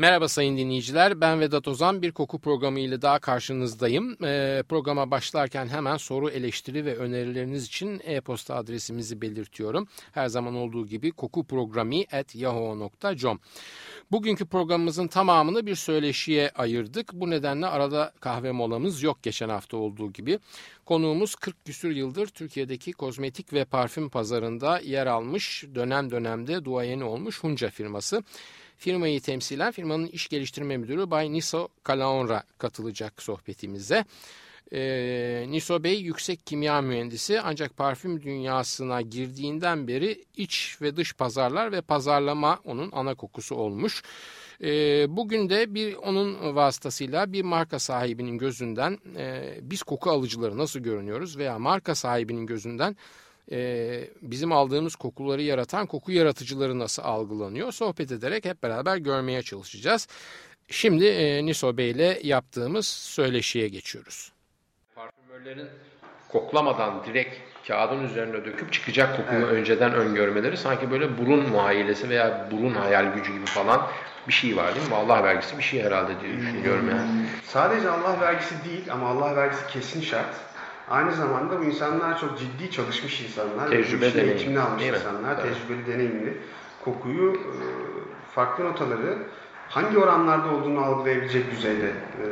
Merhaba sayın dinleyiciler, ben Vedat Ozan. Bir koku programı ile daha karşınızdayım. Ee, programa başlarken hemen soru, eleştiri ve önerileriniz için e-posta adresimizi belirtiyorum. Her zaman olduğu gibi kokuprogrami.yahoo.com Bugünkü programımızın tamamını bir söyleşiye ayırdık. Bu nedenle arada kahve molamız yok geçen hafta olduğu gibi. Konuğumuz 40 küsür yıldır Türkiye'deki kozmetik ve parfüm pazarında yer almış, dönem dönemde duayeni olmuş Hunca firması. Firmayı temsilen firmanın iş geliştirme müdürü Bay Niso Kalaonra katılacak sohbetimize. Ee, Niso Bey yüksek kimya mühendisi ancak parfüm dünyasına girdiğinden beri iç ve dış pazarlar ve pazarlama onun ana kokusu olmuş. Ee, bugün de bir onun vasıtasıyla bir marka sahibinin gözünden e, biz koku alıcıları nasıl görünüyoruz veya marka sahibinin gözünden e, bizim aldığımız kokuları yaratan koku yaratıcıları nasıl algılanıyor sohbet ederek hep beraber görmeye çalışacağız. Şimdi e, Niso Bey ile yaptığımız söyleşiye geçiyoruz. Parfümörlerin koklamadan direkt kağıdın üzerine döküp çıkacak kokuyu evet. önceden öngörmeleri sanki böyle burun muhayyilesi veya burun hayal gücü gibi falan bir şey var değil mi? Allah vergisi bir şey herhalde diye düşünüyorum yani. Sadece Allah vergisi değil ama Allah vergisi kesin şart. Aynı zamanda bu insanlar çok ciddi çalışmış insanlar. Tecrübe deneyimli. Eğitimini almış insanlar. Evet. Tecrübeli, deneyimli. Kokuyu, e, farklı notaları hangi oranlarda olduğunu algılayabilecek düzeyde e,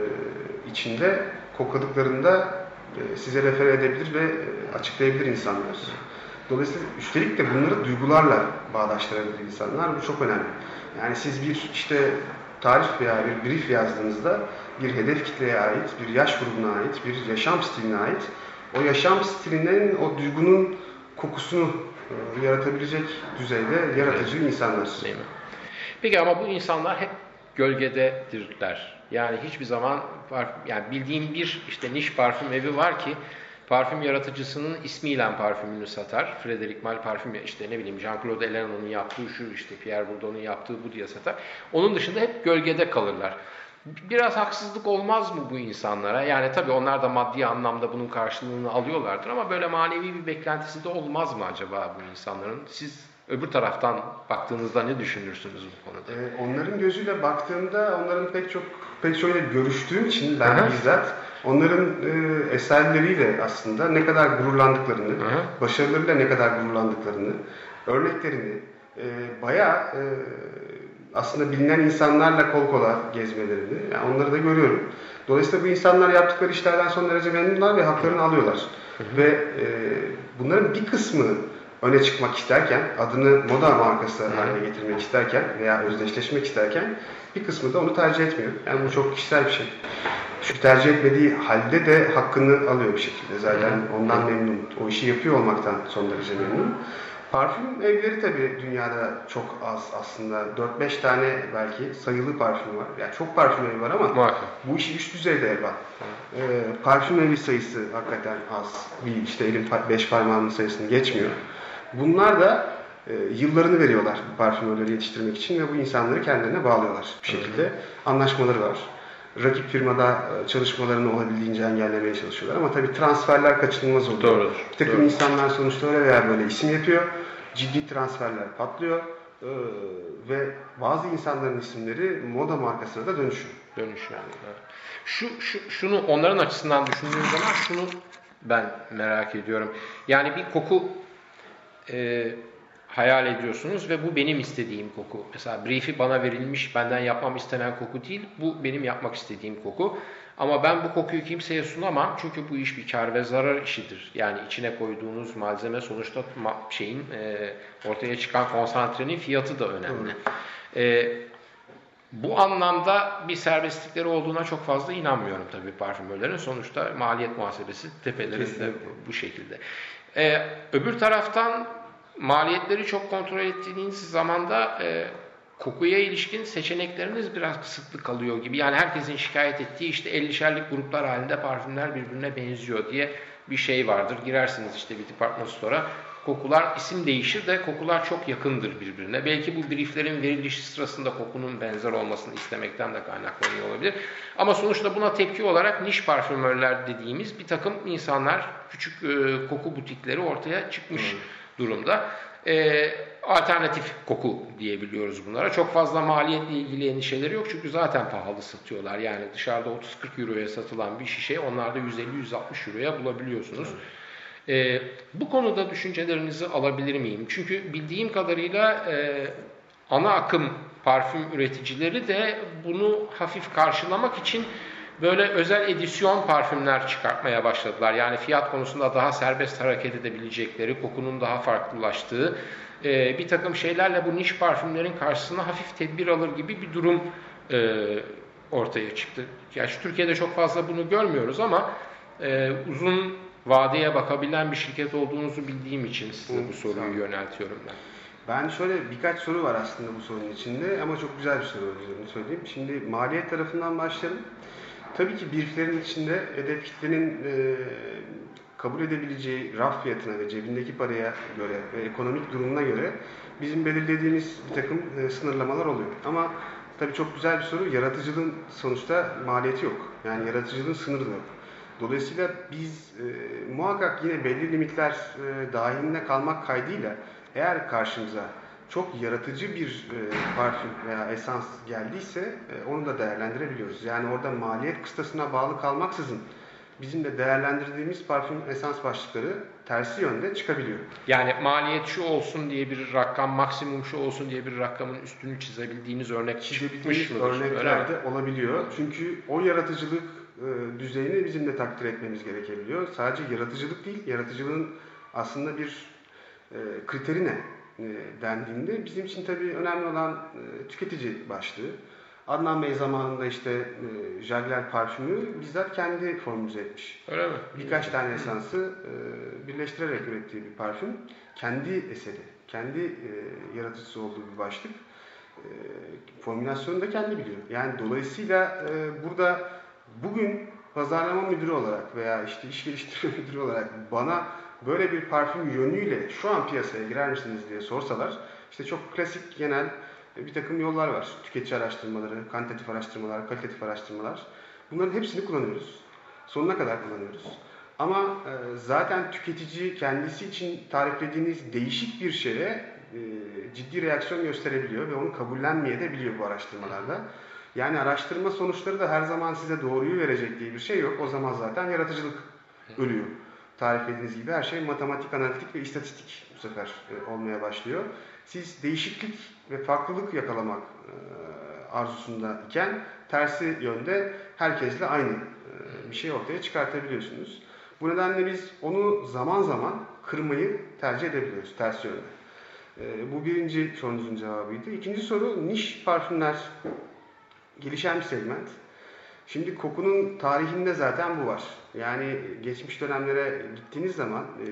içinde kokladıklarında e, size refer edebilir ve açıklayabilir insanlar. Dolayısıyla üstelik de bunları duygularla bağdaştırabilir insanlar. Bu çok önemli. Yani siz bir işte tarif veya bir brief yazdığınızda bir hedef kitleye ait, bir yaş grubuna ait, bir yaşam stiline ait o yaşam stilinin, o duygunun kokusunu e, yaratabilecek düzeyde yaratıcı evet. insanlar. Değil mi? Peki ama bu insanlar hep gölgededirler. Yani hiçbir zaman yani bildiğim bir işte niş parfüm evi var ki parfüm yaratıcısının ismiyle parfümünü satar. Frederic Mal parfüm işte ne bileyim Jean-Claude Ellenon'un yaptığı şu işte Pierre Bourdieu'nun yaptığı bu diye satar. Onun dışında hep gölgede kalırlar. Biraz haksızlık olmaz mı bu insanlara? Yani tabii onlar da maddi anlamda bunun karşılığını alıyorlardır ama böyle manevi bir beklentisi de olmaz mı acaba bu insanların? Siz öbür taraftan baktığınızda ne düşünürsünüz bu konuda? Ee, onların gözüyle baktığımda onların pek çok pek çoğuyla görüştüğüm için ben Aha. bizzat onların e, eserleriyle aslında ne kadar gururlandıklarını, Aha. başarılarıyla ne kadar gururlandıklarını, örneklerini e, bayağı e, aslında bilinen insanlarla kol kola gezmelerini, yani onları da görüyorum. Dolayısıyla bu insanlar yaptıkları işlerden son derece memnunlar ve haklarını alıyorlar. Hı hı. Ve e, bunların bir kısmı öne çıkmak isterken, adını moda markası haline getirmek isterken veya özdeşleşmek isterken bir kısmı da onu tercih etmiyor. Yani bu çok kişisel bir şey. Çünkü tercih etmediği halde de hakkını alıyor bir şekilde. Zaten ondan memnun. O işi yapıyor olmaktan son derece memnun. Parfüm evleri tabii dünyada çok az aslında. 4-5 tane belki sayılı parfüm var. Yani çok parfüm evi var ama Muhakkak. bu işi üst düzeyde elbet. Ee, parfüm evi sayısı hakikaten az. Bir işte elin 5 parmağının sayısını geçmiyor. Bunlar da e, yıllarını veriyorlar parfümörleri yetiştirmek için ve bu insanları kendilerine bağlıyorlar bir şekilde. Anlaşmaları var rakip firmada e, çalışmalarını olabildiğince engellemeye çalışıyorlar. Ama tabii transferler kaçınılmaz oluyor. Doğru. Bir takım doğru. insanlar sonuçta öyle veya böyle isim yapıyor. Ciddi transferler patlıyor. Ee, ve bazı insanların isimleri moda markasına da dönüşüyor. Dönüşüyor. Yani. Şu, şu, şunu onların açısından düşündüğüm zaman şunu ben merak ediyorum. Yani bir koku e, hayal ediyorsunuz ve bu benim istediğim koku. Mesela brief'i bana verilmiş, benden yapmam istenen koku değil, bu benim yapmak istediğim koku. Ama ben bu kokuyu kimseye sunamam çünkü bu iş bir kar ve zarar işidir. Yani içine koyduğunuz malzeme sonuçta şeyin e, ortaya çıkan konsantrenin fiyatı da önemli. E, bu anlamda bir serbestlikleri olduğuna çok fazla inanmıyorum tabii parfümörlerin. Sonuçta maliyet muhasebesi tepelerinde bu şekilde. E, öbür taraftan maliyetleri çok kontrol ettiğiniz zaman da e, kokuya ilişkin seçenekleriniz biraz kısıtlı kalıyor gibi. Yani herkesin şikayet ettiği işte 50'şerlik gruplar halinde parfümler birbirine benziyor diye bir şey vardır. Girersiniz işte bir department store'a kokular isim değişir de kokular çok yakındır birbirine. Belki bu brieflerin verilişi sırasında kokunun benzer olmasını istemekten de kaynaklanıyor olabilir. Ama sonuçta buna tepki olarak niş parfümörler dediğimiz bir takım insanlar, küçük e, koku butikleri ortaya çıkmış hmm. Durumda. E, alternatif koku diyebiliyoruz bunlara. Çok fazla maliyetle ilgili endişeleri yok çünkü zaten pahalı satıyorlar. Yani dışarıda 30-40 euroya satılan bir şişe onlarda 150-160 euroya bulabiliyorsunuz. E, bu konuda düşüncelerinizi alabilir miyim? Çünkü bildiğim kadarıyla e, ana akım parfüm üreticileri de bunu hafif karşılamak için böyle özel edisyon parfümler çıkartmaya başladılar. Yani fiyat konusunda daha serbest hareket edebilecekleri, kokunun daha farklılaştığı e, bir takım şeylerle bu niş parfümlerin karşısına hafif tedbir alır gibi bir durum e, ortaya çıktı. Gerçi Türkiye'de çok fazla bunu görmüyoruz ama e, uzun vadeye bakabilen bir şirket olduğunuzu bildiğim için size bu soruyu yöneltiyorum ben. Ben şöyle birkaç soru var aslında bu sorunun içinde ama çok güzel bir soru olduğunu söyleyeyim. Şimdi maliyet tarafından başlayalım. Tabii ki biriflerin içinde hedef kitlenin e, kabul edebileceği raf fiyatına ve cebindeki paraya göre ve ekonomik durumuna göre bizim belirlediğimiz bir takım e, sınırlamalar oluyor. Ama tabii çok güzel bir soru. Yaratıcılığın sonuçta maliyeti yok. Yani yaratıcılığın sınırı yok. Dolayısıyla biz e, muhakkak yine belli limitler e, dahilinde kalmak kaydıyla eğer karşımıza çok yaratıcı bir e, parfüm veya esans geldiyse e, onu da değerlendirebiliyoruz. Yani orada maliyet kıstasına bağlı kalmaksızın bizim de değerlendirdiğimiz parfüm esans başlıkları tersi yönde çıkabiliyor. Yani maliyet şu olsun diye bir rakam, maksimum şu olsun diye bir rakamın üstünü çizebildiğiniz örnek çizebildiğiniz örnekler de olabiliyor. Çünkü o yaratıcılık e, düzeyini bizim de takdir etmemiz gerekebiliyor. Sadece yaratıcılık değil, yaratıcılığın aslında bir e, kriteri ne dendiğinde bizim için tabii önemli olan tüketici başlığı. Adnan Bey zamanında işte e, Jagler parfümü bizzat kendi formüle etmiş. Öyle mi? Birkaç tane esansı birleştirerek ürettiği bir parfüm. Kendi eseri, kendi yaratıcısı olduğu bir başlık. formülasyonu da kendi biliyor. Yani dolayısıyla burada bugün pazarlama müdürü olarak veya işte iş geliştirme müdürü olarak bana böyle bir parfüm yönüyle şu an piyasaya girer misiniz diye sorsalar işte çok klasik genel bir takım yollar var. Tüketici araştırmaları, kantitatif araştırmalar, kalitatif araştırmalar. Bunların hepsini kullanıyoruz. Sonuna kadar kullanıyoruz. Ama e, zaten tüketici kendisi için tariflediğiniz değişik bir şeye e, ciddi reaksiyon gösterebiliyor ve onu kabullenmeye de biliyor bu araştırmalarda. Yani araştırma sonuçları da her zaman size doğruyu verecek diye bir şey yok. O zaman zaten yaratıcılık ölüyor. Tariflediğiniz gibi her şey matematik, analitik ve istatistik bu sefer e, olmaya başlıyor. Siz değişiklik ve farklılık yakalamak e, arzusunda iken tersi yönde herkesle aynı e, bir şey ortaya çıkartabiliyorsunuz. Bu nedenle biz onu zaman zaman kırmayı tercih edebiliyoruz ters yönde. Bu birinci sorunuzun cevabıydı. İkinci soru niş parfümler gelişen bir segment. Şimdi kokunun tarihinde zaten bu var. Yani geçmiş dönemlere gittiğiniz zaman e,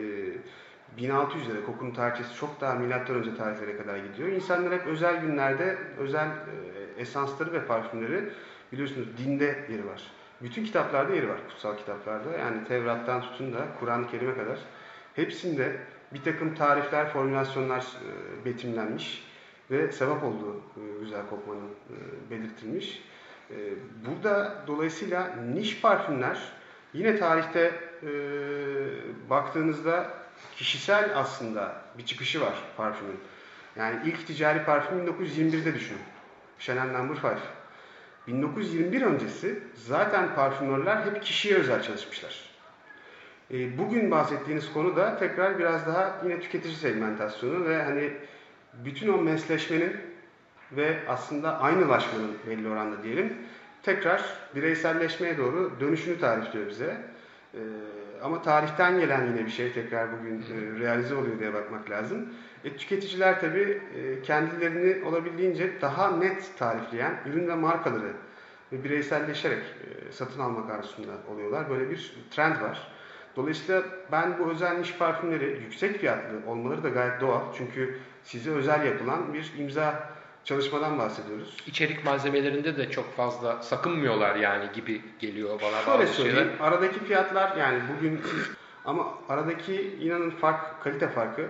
1600'lere kokunun tarihçesi çok daha milattan önce tarihlere kadar gidiyor. İnsanlar hep özel günlerde özel e, esansları ve parfümleri biliyorsunuz dinde yeri var. Bütün kitaplarda yeri var, kutsal kitaplarda. Yani Tevrat'tan tutun da Kur'an-ı Kerim'e kadar hepsinde bir takım tarifler, formülasyonlar e, betimlenmiş ve sevap olduğu e, güzel kokmanın e, belirtilmiş. E, burada dolayısıyla niş parfümler yine tarihte baktığınızda kişisel aslında bir çıkışı var parfümün. Yani ilk ticari parfüm 1921'de düşünün. Chanel No. 5. 1921 öncesi zaten parfümörler hep kişiye özel çalışmışlar. bugün bahsettiğiniz konu da tekrar biraz daha yine tüketici segmentasyonu ve hani bütün o mesleşmenin ve aslında aynılaşmanın belli oranda diyelim tekrar bireyselleşmeye doğru dönüşünü tarifliyor bize. Ee, ama tarihten gelen yine bir şey tekrar bugün e, realize oluyor diye bakmak lazım. E, tüketiciler tabii e, kendilerini olabildiğince daha net tarifleyen ürün ve markaları ve bireyselleşerek e, satın almak arzusunda oluyorlar. Böyle bir trend var. Dolayısıyla ben bu özel niş parfümleri yüksek fiyatlı olmaları da gayet doğal. Çünkü size özel yapılan bir imza çalışmadan bahsediyoruz. İçerik malzemelerinde de çok fazla sakınmıyorlar yani gibi geliyor bana Şöyle bazı söyleyeyim, şeyler. aradaki fiyatlar yani bugün Ama aradaki inanın fark, kalite farkı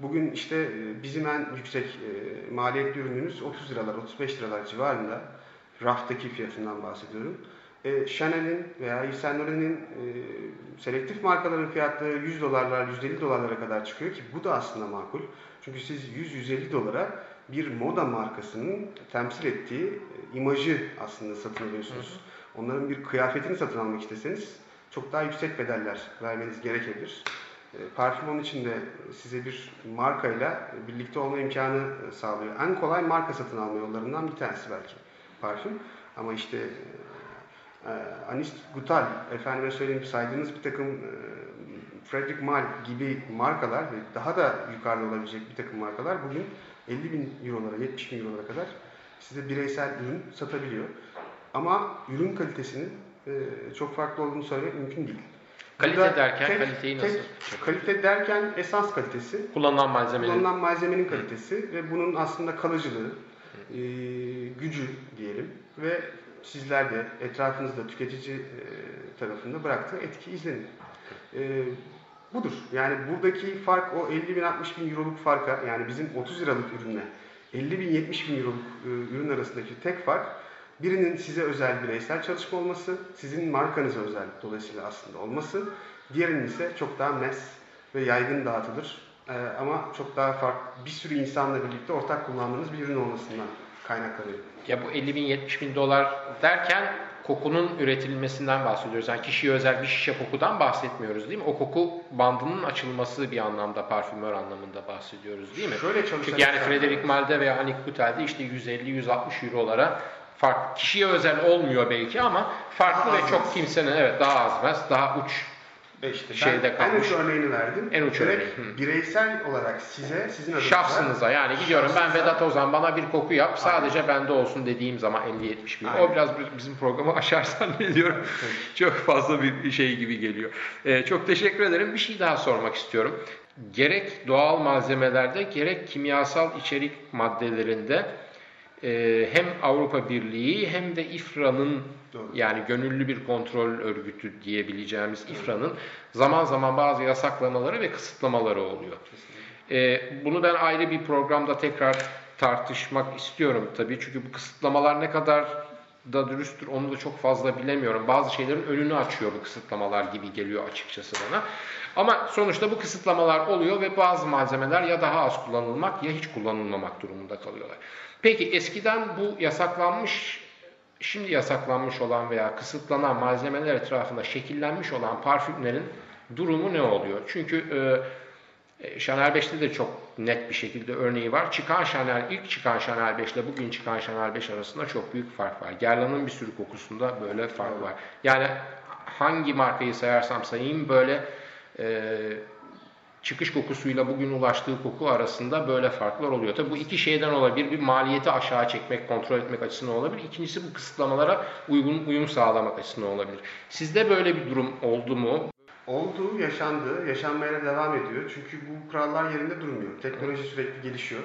bugün işte e, bizim en yüksek e, maliyetli ürünümüz 30 liralar, 35 liralar civarında. Raftaki fiyatından bahsediyorum. E, Chanel'in veya Yves Saint Laurent'in e, selektif markaların fiyatları 100 dolarlar, 150 dolarlara kadar çıkıyor ki bu da aslında makul. Çünkü siz 100-150 dolara bir moda markasının temsil ettiği e, imajı aslında satın alıyorsunuz. Onların bir kıyafetini satın almak isteseniz çok daha yüksek bedeller vermeniz gerekebilir. E, parfüm onun için de size bir markayla birlikte olma imkanı e, sağlıyor. En kolay marka satın alma yollarından bir tanesi belki parfüm. Ama işte Anis Gutal, efendime söyleyeyim saydığınız bir takım Frederick Malle gibi markalar ve daha da yukarıda olabilecek bir takım markalar bugün 50 bin eurolara, 70 bin eurolara kadar size bireysel ürün satabiliyor. Ama ürün kalitesinin e, çok farklı olduğunu söylemek mümkün değil. Kalite Burada derken tek- kaliteyi nasıl? tek- kalite derken esans kalitesi, Kullanılan malzemelerin. kullanılan malzemenin kalitesi ve bunun aslında kalıcılığı, e, gücü diyelim ve sizler de etrafınızda tüketici e, tarafında bıraktığı etki izlenin. E, budur. Yani buradaki fark o 50 bin 60 bin euroluk farka yani bizim 30 liralık ürünle 50 bin 70 bin euroluk e, ürün arasındaki tek fark birinin size özel bireysel çalışma olması, sizin markanıza özel dolayısıyla aslında olması, diğerinin ise çok daha mes ve yaygın dağıtılır e, ama çok daha farklı bir sürü insanla birlikte ortak kullandığınız bir ürün olmasından kaynaklanıyor. Ya bu 50 bin 70 bin dolar derken kokunun üretilmesinden bahsediyoruz. Yani kişiye özel bir şişe kokudan bahsetmiyoruz değil mi? O koku bandının açılması bir anlamda parfümör anlamında bahsediyoruz değil mi? Şöyle Çünkü yani insanlar- Frederic Malle'de veya Annick Goutel'de işte 150-160 eurolara fark kişiye özel olmuyor belki ama farklı Daha ve az çok kimsenin evet daha az daha uç E işte Şeyde ben en kalmış. uç örneğini verdim. En uç örneği, hı. Bireysel olarak size, sizin adınıza şahsınıza yani gidiyorum ben Şahsınıza- Vedat Ozan bana bir koku yap sadece bende olsun dediğim zaman 50-70 bin. O Aynen. biraz bizim programı aşar zannediyorum. çok fazla bir şey gibi geliyor. Ee, çok teşekkür ederim. Bir şey daha sormak istiyorum. Gerek doğal malzemelerde gerek kimyasal içerik maddelerinde e, hem Avrupa Birliği hem de İFRA'nın Doğru. yani gönüllü bir kontrol örgütü diyebileceğimiz İFRA'nın zaman zaman bazı yasaklamaları ve kısıtlamaları oluyor. E, bunu ben ayrı bir programda tekrar tartışmak istiyorum tabii. Çünkü bu kısıtlamalar ne kadar da dürüsttür onu da çok fazla bilemiyorum. Bazı şeylerin önünü açıyor bu kısıtlamalar gibi geliyor açıkçası bana. Ama sonuçta bu kısıtlamalar oluyor ve bazı malzemeler ya daha az kullanılmak ya hiç kullanılmamak durumunda kalıyorlar. Peki eskiden bu yasaklanmış, şimdi yasaklanmış olan veya kısıtlanan malzemeler etrafında şekillenmiş olan parfümlerin durumu ne oluyor? Çünkü e, e, Chanel 5'te de çok net bir şekilde örneği var. Çıkan Chanel, ilk çıkan Chanel 5 ile bugün çıkan Chanel 5 arasında çok büyük fark var. Guerlain'ın bir sürü kokusunda böyle fark var. Yani hangi markayı sayarsam sayayım böyle e, çıkış kokusuyla bugün ulaştığı koku arasında böyle farklar oluyor. Tabii bu iki şeyden olabilir. Bir maliyeti aşağı çekmek, kontrol etmek açısından olabilir. İkincisi bu kısıtlamalara uygun uyum sağlamak açısından olabilir. Sizde böyle bir durum oldu mu? Oldu, yaşandı, yaşanmaya devam ediyor. Çünkü bu kurallar yerinde durmuyor. Teknoloji sürekli gelişiyor.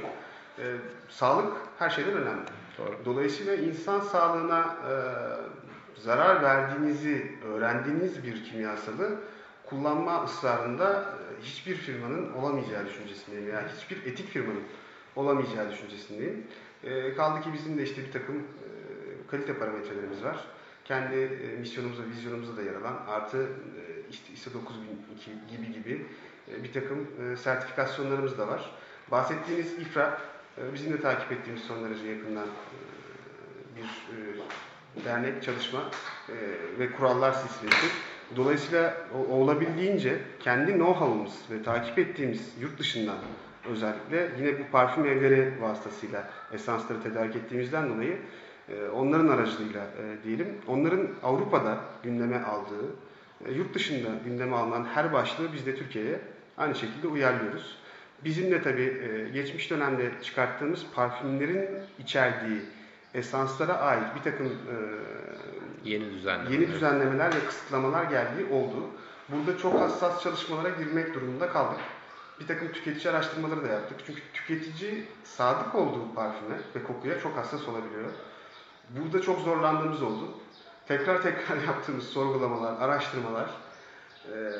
Ee, sağlık her şeyden önemli. Doğru. Dolayısıyla insan sağlığına e, zarar verdiğinizi öğrendiğiniz bir kimyasalı kullanma ısrarında e, hiçbir firmanın olamayacağı düşüncesindeyim. Yani hiçbir etik firmanın olamayacağı düşüncesindeyim. E, kaldı ki bizim de işte bir takım e, kalite parametrelerimiz var. Kendi e, misyonumuza, vizyonumuza da yer alan artı e, işte ISO 9002 gibi gibi e, bir takım e, sertifikasyonlarımız da var. Bahsettiğiniz İFRA e, bizim de takip ettiğimiz son derece yakından e, bir e, dernek çalışma e, ve kurallar silsilesi. Dolayısıyla o- olabildiğince kendi know-how'ımız ve takip ettiğimiz yurt dışından özellikle yine bu parfüm evleri vasıtasıyla esansları tedarik ettiğimizden dolayı e, onların aracılığıyla e, diyelim onların Avrupa'da gündeme aldığı e, yurt dışında gündeme alınan her başlığı biz de Türkiye'ye aynı şekilde uyarlıyoruz. Bizim de tabii e, geçmiş dönemde çıkarttığımız parfümlerin içerdiği esanslara ait bir takım e, Yeni düzenleme. yeni düzenlemeler ve kısıtlamalar geldiği oldu. Burada çok hassas çalışmalara girmek durumunda kaldık. Bir takım tüketici araştırmaları da yaptık. Çünkü tüketici sadık olduğu parfüme ve kokuya çok hassas olabiliyor. Burada çok zorlandığımız oldu. Tekrar tekrar yaptığımız sorgulamalar, araştırmalar, eee,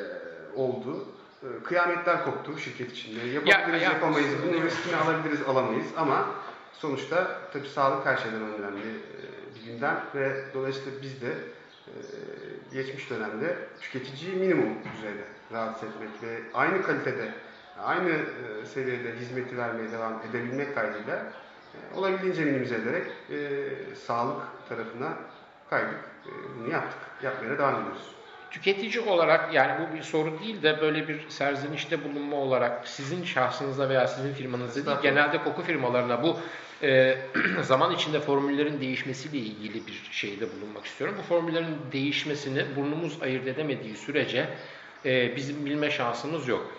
oldu. E, kıyametler koptu şirket içinde. Yapabiliriz, ya, yapamayız, ya. bunun riskini alabiliriz, alamayız ama sonuçta tabii sağlık her şeyden önemli e, gündem ve dolayısıyla biz de e, geçmiş dönemde tüketiciyi minimum düzeyde rahatsız etmek ve aynı kalitede, aynı e, seviyede hizmeti vermeye devam edebilmek kaydıyla e, olabildiğince minimize ederek e, sağlık tarafına kaydık. E, bunu yaptık. Yapmaya devam ediyoruz. Tüketici olarak yani bu bir soru değil de böyle bir serzenişte bulunma olarak sizin şahsınıza veya sizin firmanızda değil genelde koku firmalarına bu e, zaman içinde formüllerin değişmesiyle ilgili bir şeyde bulunmak istiyorum. Bu formüllerin değişmesini burnumuz ayırt edemediği sürece e, bizim bilme şansımız yok.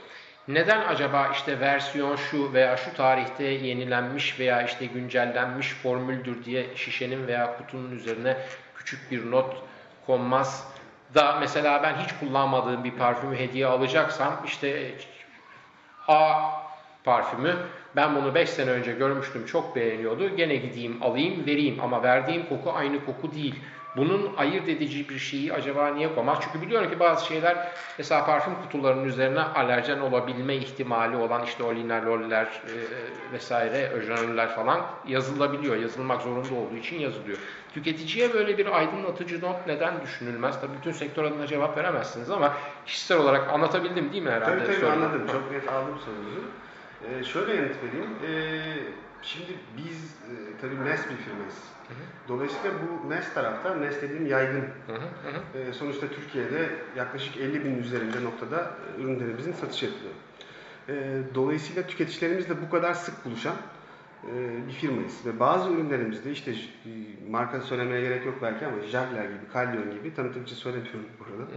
Neden acaba işte versiyon şu veya şu tarihte yenilenmiş veya işte güncellenmiş formüldür diye şişenin veya kutunun üzerine küçük bir not konmaz da mesela ben hiç kullanmadığım bir parfümü hediye alacaksam işte A parfümü ben bunu 5 sene önce görmüştüm çok beğeniyordu gene gideyim alayım vereyim ama verdiğim koku aynı koku değil. Bunun ayırt edici bir şeyi acaba niye koymaz? Çünkü biliyorum ki bazı şeyler mesela parfüm kutularının üzerine alerjen olabilme ihtimali olan işte o linaloller e, vesaire, öjenöller falan yazılabiliyor. Yazılmak zorunda olduğu için yazılıyor. Tüketiciye böyle bir aydınlatıcı not neden düşünülmez? Tabii bütün sektör adına cevap veremezsiniz ama kişisel olarak anlatabildim değil mi herhalde? Tabii tabii Sorun. anladım. Çok net aldım sorunuzu. Ee, şöyle yanıt vereyim. Ee, şimdi biz e, tabii MES bir firmayız. Dolayısıyla bu MES tarafta, MES dediğim yaygın. Hı hı, hı. Ee, sonuçta Türkiye'de yaklaşık 50 bin üzerinde noktada e, ürünlerimizin satış yapılıyor. Ee, dolayısıyla tüketicilerimizle bu kadar sık buluşan e, bir firmayız. Ve bazı ürünlerimizde işte e, marka söylemeye gerek yok belki ama Jagler gibi, Kalyon gibi tanıtım için söylemiyorum burada.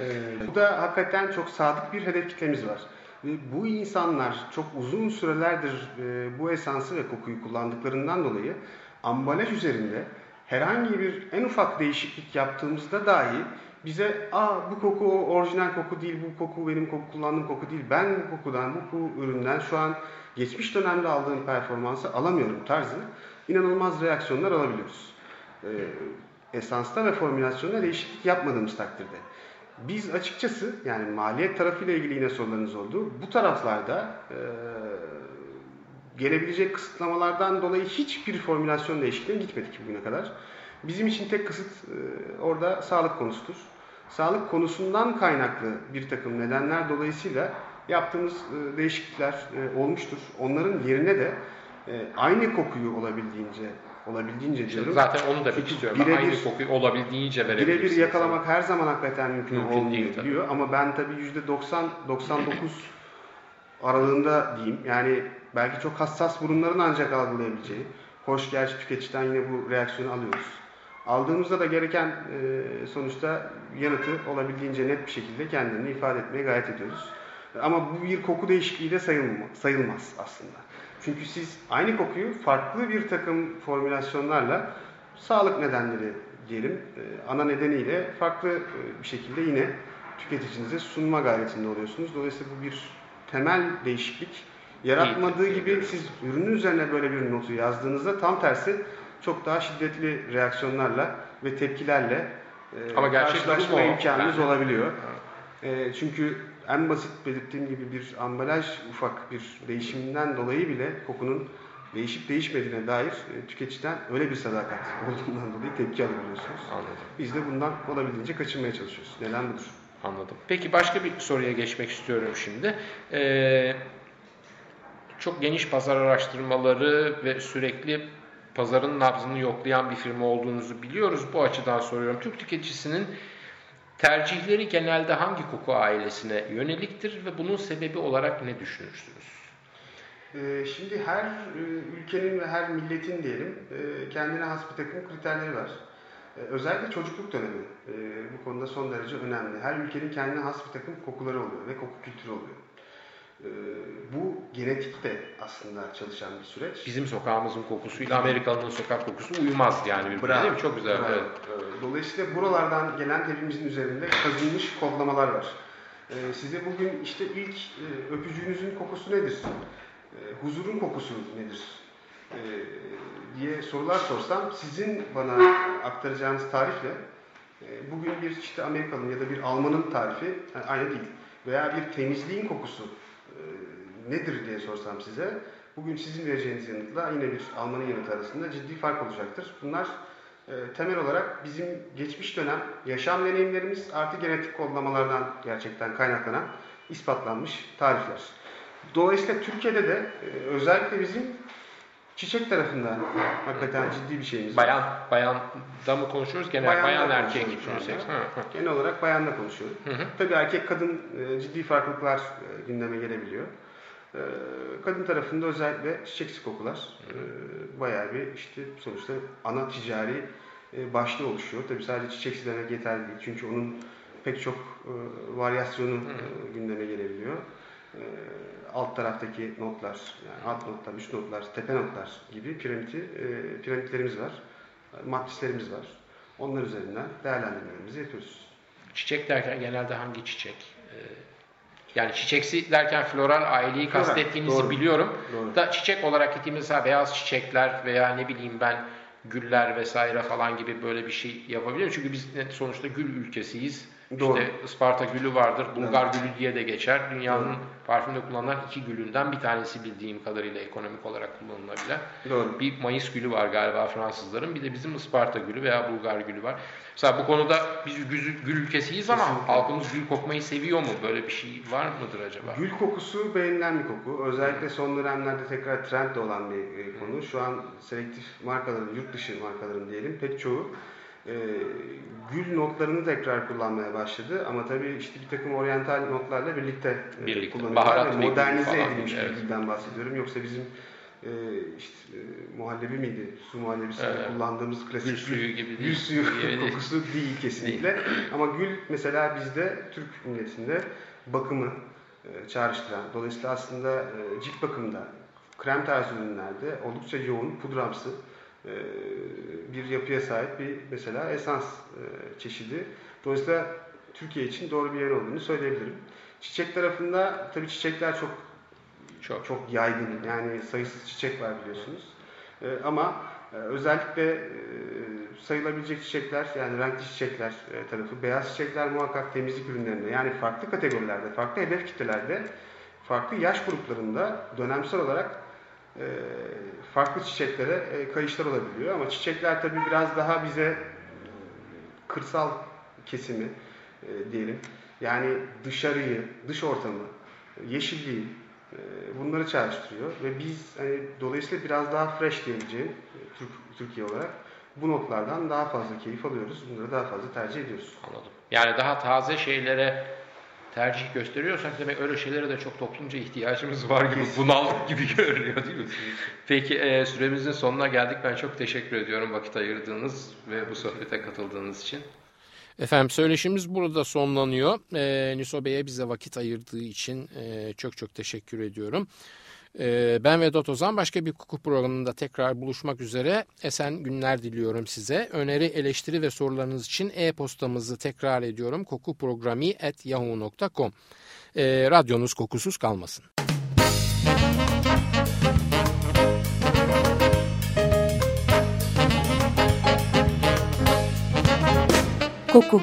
Ee, bu da hakikaten çok sadık bir hedef kitlemiz var. Ve bu insanlar çok uzun sürelerdir e, bu esansı ve kokuyu kullandıklarından dolayı ambalaj üzerinde herhangi bir en ufak değişiklik yaptığımızda dahi bize Aa, bu koku orijinal koku değil, bu koku benim koku kullandığım koku değil, ben bu kokudan, bu üründen şu an geçmiş dönemde aldığım performansı alamıyorum tarzı inanılmaz reaksiyonlar alabiliyoruz. Ee, esansta ve formülasyonda değişiklik yapmadığımız takdirde. Biz açıkçası yani maliyet tarafıyla ilgili yine sorularınız oldu. Bu taraflarda e, gelebilecek kısıtlamalardan dolayı hiçbir formülasyon değişikliğine gitmedik bugüne kadar. Bizim için tek kısıt e, orada sağlık konusudur. Sağlık konusundan kaynaklı bir takım nedenler dolayısıyla yaptığımız e, değişiklikler e, olmuştur. Onların yerine de e, aynı kokuyu olabildiğince olabildiğince diyorum. Zaten onu demek Çünkü istiyorum. birebir- Aynı kokuyu olabildiğince verebilirsiniz. Birebir yakalamak her zaman hakikaten mümkün, Mümkün değil olmuyor tabii. diyor ama ben tabii %90-99 aralığında diyeyim. Yani belki çok hassas burunların ancak algılayabileceği. Hoş gerçi tüketiciden yine bu reaksiyonu alıyoruz. Aldığımızda da gereken e, sonuçta yanıtı olabildiğince net bir şekilde kendini ifade etmeye gayret ediyoruz. Ama bu bir koku değişikliği de sayılma, sayılmaz aslında. Çünkü siz aynı kokuyu farklı bir takım formülasyonlarla sağlık nedenleri diyelim e, ana nedeniyle farklı e, bir şekilde yine tüketicinize sunma gayretinde oluyorsunuz. Dolayısıyla bu bir temel değişiklik. Yaratmadığı İyi, gibi siz ürünün üzerine böyle bir notu yazdığınızda tam tersi çok daha şiddetli reaksiyonlarla ve tepkilerle e, Ama gerçek karşılaşma imkanınız olabiliyor. E, çünkü en basit belirttiğim gibi bir ambalaj ufak bir değişiminden dolayı bile kokunun değişip değişmediğine dair e, tüketiciden öyle bir sadakat olduğundan dolayı tepki alabiliyorsunuz. Anladım. Biz de bundan olabildiğince kaçınmaya çalışıyoruz. Neden budur? Anladım. Peki başka bir soruya geçmek istiyorum şimdi. Ee, çok geniş pazar araştırmaları ve sürekli pazarın nabzını yoklayan bir firma olduğunuzu biliyoruz. Bu açıdan soruyorum. Türk tüketicisinin tercihleri genelde hangi koku ailesine yöneliktir ve bunun sebebi olarak ne düşünürsünüz? Ee, Şimdi her e, ülkenin ve her milletin diyelim e, kendine has bir takım kriterleri var. E, Özellikle çocukluk dönemi bu konuda son derece önemli. Her ülkenin kendine has bir takım kokuları oluyor ve koku kültürü oluyor. E, Bu genetikte aslında çalışan bir süreç. Bizim sokağımızın kokusuyla Amerikalı'nın sokak kokusu uyumaz yani birbirine değil mi? Çok güzel. Bravo. Evet. Dolayısıyla buralardan gelen hepimizin üzerinde kazınmış kodlamalar var. Ee, Size bugün işte ilk e, öpücüğünüzün kokusu nedir? Ee, Huzurun kokusu nedir? Ee, diye sorular sorsam sizin bana aktaracağınız tarifle e, bugün bir işte Amerikalı'nın ya da bir Alman'ın tarifi e, aynı değil. veya bir temizliğin kokusu e, nedir diye sorsam size bugün sizin vereceğiniz yanıtla yine bir Alman'ın yanıtı arasında ciddi fark olacaktır. Bunlar e, temel olarak bizim geçmiş dönem yaşam deneyimlerimiz artı genetik kodlamalardan gerçekten kaynaklanan ispatlanmış tarifler. Dolayısıyla Türkiye'de de e, özellikle bizim çiçek tarafından hakikaten ciddi bir şeyimiz var. Bayan, bayan da mı konuşuyoruz? Genel bayan, bayan erkek. Genel olarak bayanla konuşuyorum. Hı hı. Tabii erkek kadın e, ciddi farklılıklar e, gündeme gelebiliyor. E, kadın tarafında özellikle çiçeksi kokular hı hı. bayağı bir işte sonuçta ana ticari başlığı oluşuyor. Tabii sadece çiçeksi demek yeterli değil. Çünkü onun pek çok varyasyonu hı hı. gündeme gelebiliyor alt taraftaki notlar, yani alt notlar, üst notlar, tepe notlar gibi piramidi, e, piramitlerimiz var. Matrislerimiz var. Onlar üzerinden değerlendirmelerimizi yapıyoruz. Çiçek derken genelde hangi çiçek? Ee, yani çiçeksi derken floral aileyi floral, kastettiğinizi doğru, biliyorum. Doğru. Da çiçek olarak gittiğimiz mesela beyaz çiçekler veya ne bileyim ben güller vesaire falan gibi böyle bir şey yapabiliyor. Çünkü biz sonuçta gül ülkesiyiz. Doğru. İşte Isparta gülü vardır, Bulgar evet. gülü diye de geçer. Dünyanın Doğru. parfümde kullanılan iki gülünden bir tanesi bildiğim kadarıyla ekonomik olarak kullanılabilen. Doğru. Bir Mayıs gülü var galiba Fransızların. Bir de bizim Isparta gülü veya Bulgar gülü var. Mesela bu konuda biz gül, gül ülkesiyiz ama Kesinlikle. halkımız gül kokmayı seviyor mu? Böyle bir şey var mıdır acaba? Gül kokusu beğenilen bir koku. Özellikle son dönemlerde tekrar trendde olan bir e, konu. Şu an selektif markaların, yurt dışı markaların diyelim pek çoğu e, gül notlarını tekrar kullanmaya başladı. Ama tabii işte bir takım oryantal notlarla birlikte, e, birlikte. kullanıyorlar. Modernize edilmiş bir gülden bahsediyorum. Yoksa bizim e, işte e, muhallebi miydi? Su muhallebisinde evet. kullandığımız klasik gül suyu gibi gül suyu kokusu değil kesinlikle. Değil. Ama gül mesela bizde Türk milletinde bakımı e, çağrıştıran. Dolayısıyla aslında e, cilt bakımında krem tarzı ürünlerde oldukça yoğun pudramsı bir yapıya sahip bir mesela esans e, çeşidi. Dolayısıyla Türkiye için doğru bir yer olduğunu söyleyebilirim. Çiçek tarafında tabii çiçekler çok çok çok yaygın. Yani sayısız çiçek var biliyorsunuz. E, ama özellikle sayılabilecek çiçekler yani renkli çiçekler tarafı, beyaz çiçekler muhakkak temizlik ürünlerinde yani farklı kategorilerde, farklı hedef kitlelerde, farklı yaş gruplarında dönemsel olarak e, farklı çiçeklere e, kayışlar olabiliyor. Ama çiçekler tabii biraz daha bize kırsal kesimi e, diyelim. Yani dışarıyı, dış ortamı, yeşilliği bunları çağrıştırıyor. Ve biz hani, dolayısıyla biraz daha fresh diyebileceğim Türk, Türkiye olarak bu notlardan daha fazla keyif alıyoruz. Bunları daha fazla tercih ediyoruz. Anladım. Yani daha taze şeylere tercih gösteriyorsak demek öyle şeylere de çok toplumca ihtiyacımız var gibi bunaldık gibi görünüyor değil mi? Peki e, süremizin sonuna geldik. Ben çok teşekkür ediyorum vakit ayırdığınız ve bu sohbete katıldığınız için. Efendim söyleşimiz burada sonlanıyor. E, Nüso Bey'e bize vakit ayırdığı için e, çok çok teşekkür ediyorum. Ee, ben Vedat Ozan başka bir hukuk programında tekrar buluşmak üzere esen günler diliyorum size. Öneri, eleştiri ve sorularınız için e-postamızı tekrar ediyorum. kokuprogrami.yahoo.com ee, Radyonuz kokusuz kalmasın. Koku